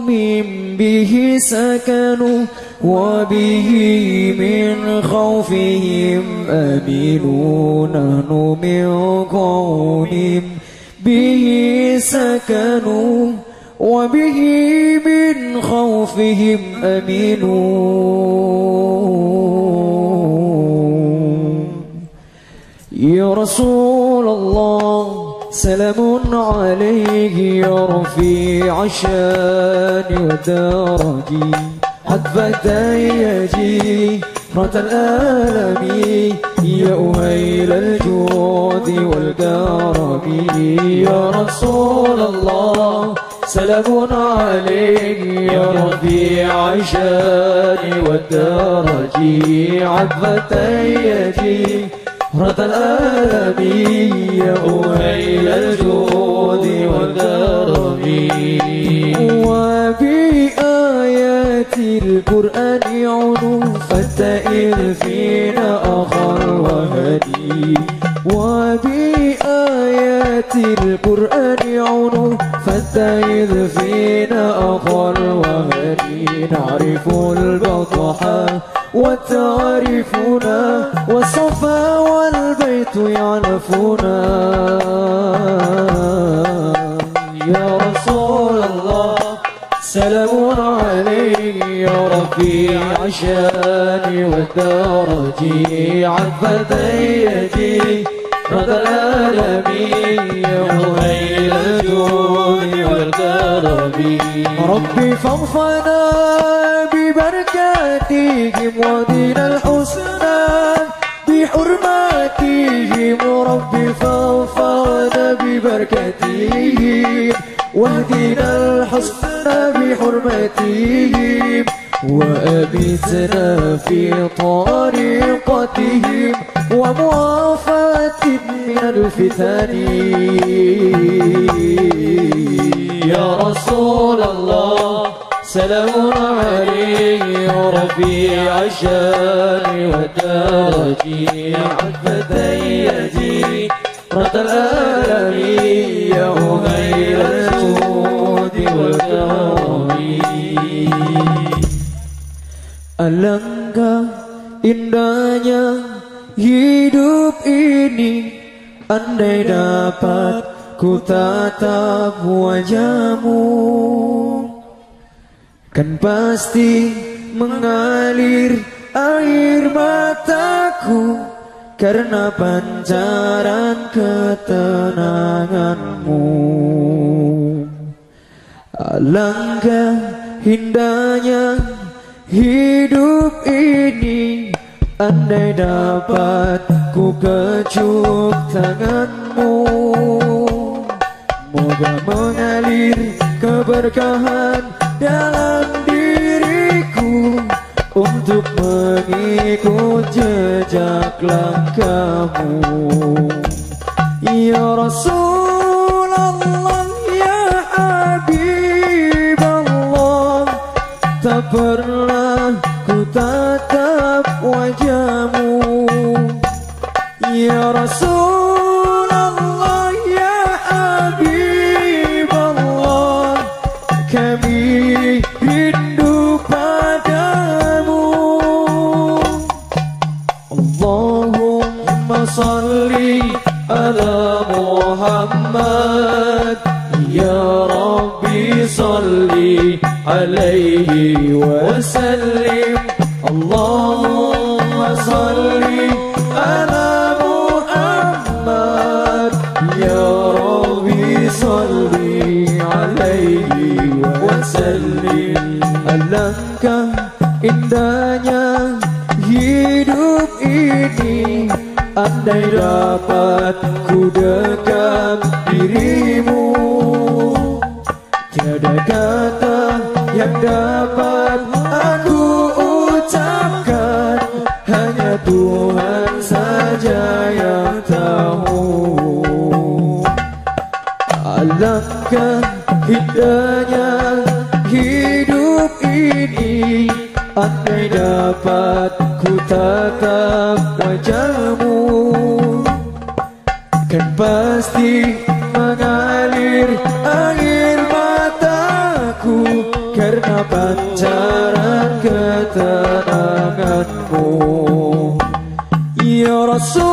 قوم به سكنوا وبه من خوفهم أمنوا نحن من قوم به سكنوا وبه من خوفهم أمنوا يا رسول الله سلام عليك يا رفيع الشان ودرجي حتفك يجي رأت الألم يا أهيل الجود والكرم. يا رسول الله سلام عليك يا رفيع الشان والدرج عذبة الألم يا أهيل الجود والكرم وبآيات القرآن عنو فالتائر فينا أخا وهدي. وبآيات القرآن عنو فالتائر فينا أخا وهدي. نعرف البطحة وتعرفنا والصفا والبيت يعرفنا يا رسول الله سلام عليك يا رفيع الشان والدرج عفة يجي رضا العالمين يا مهيل الجود والكرم ربي فاغفنا ببركاتهم ودين الحسنى بحرماتهم ربي فاغفرنا ببركاتهم واهدنا الحسنى بحرمتهم وأبتنا في طريقتهم ومعافاة من الفتن. يا رسول الله سلام عليك يا ربيع الشان والدرج عفة يجي رد الألم يا أهيل الجود والكرم Alangkah indahnya hidup ini Andai dapat ku tatap wajahmu Kan pasti mengalir air mataku Karena pancaran ketenanganmu. Alangkah indahnya hidup ini Andai dapat ku kecup tanganmu. Moga mengalir keberkahan dalam diriku mengikut jejak langkahmu. Ya Rasulullah ya Habib Allah Tak pernah ku tatap wajahmu. Ya Rasulullah Allahumma salli ala Muhammad Ya Rabbi salli alaihi wasallim Allahumma salli ala Muhammad Ya Rabbi salli alaihi wasallim Alangkah indahnya hidup ini Andai dapat ku dekat dirimu Tiada kata yang dapat aku ucapkan. Hanya Tuhan saja yang tahu. Alangkah indahnya hidup ini. Andai dapat ku tatap wajahmu pasti mengalir air mataku Karena pancaran ketenanganmu. Ya Rasulullah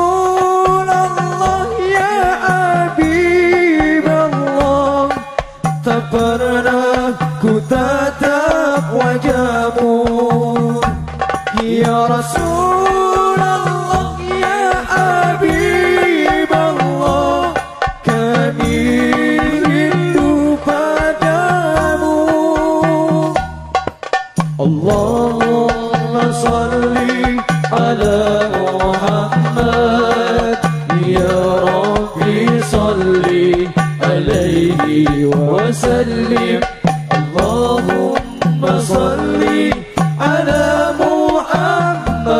Ala Muhammad Ya Rabbi salli alaihi wa sallim Allahumma salli ala Muhammad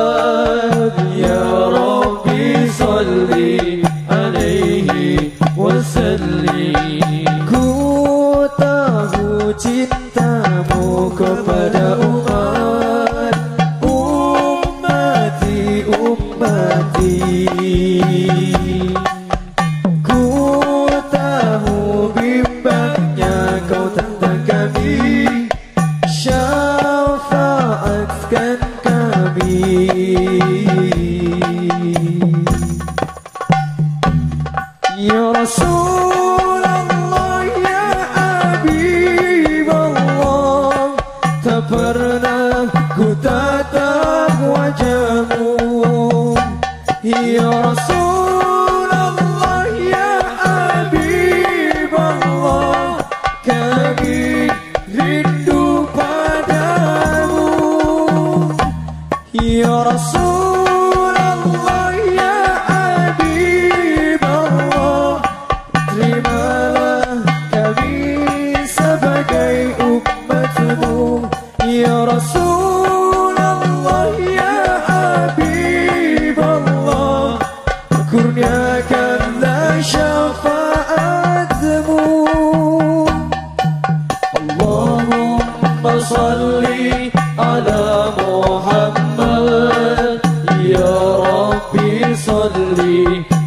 Ya Rabbi salli alaihi wa sallim Ku tahu cintamu Marco.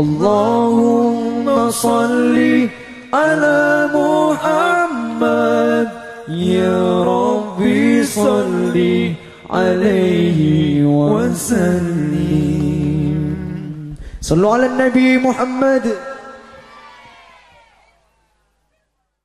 اللهم صل على محمد. يا ربي صل عليه وسلم. صلوا على النبي محمد.